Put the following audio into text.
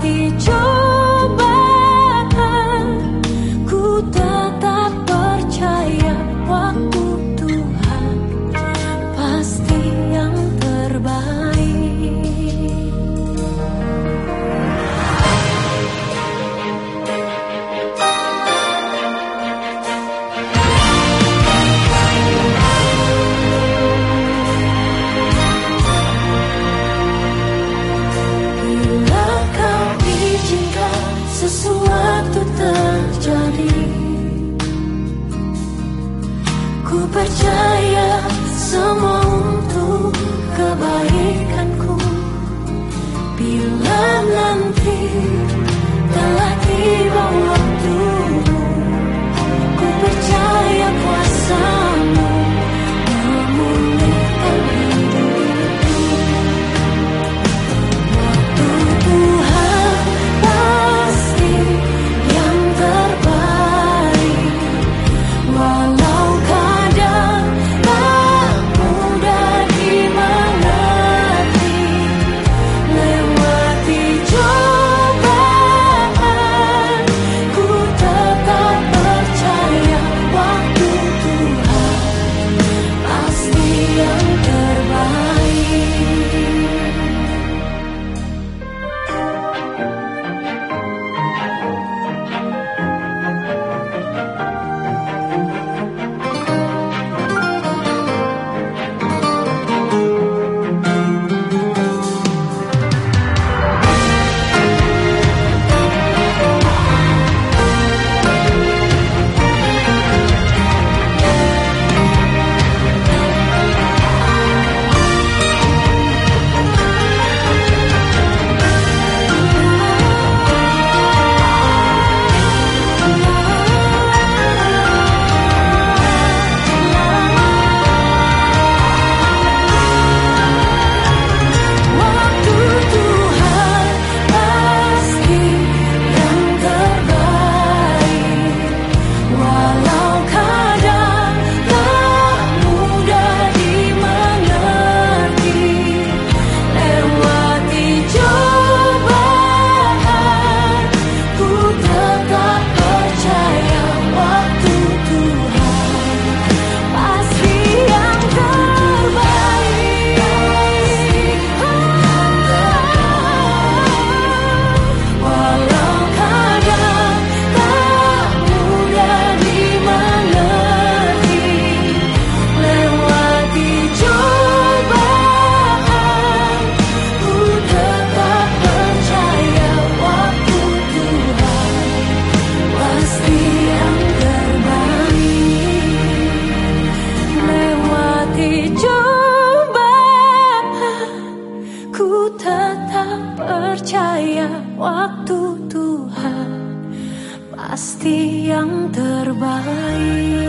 地球 percaya dicoba. Ku tetap percaya waktu Tuhan Pasti yang terbaik.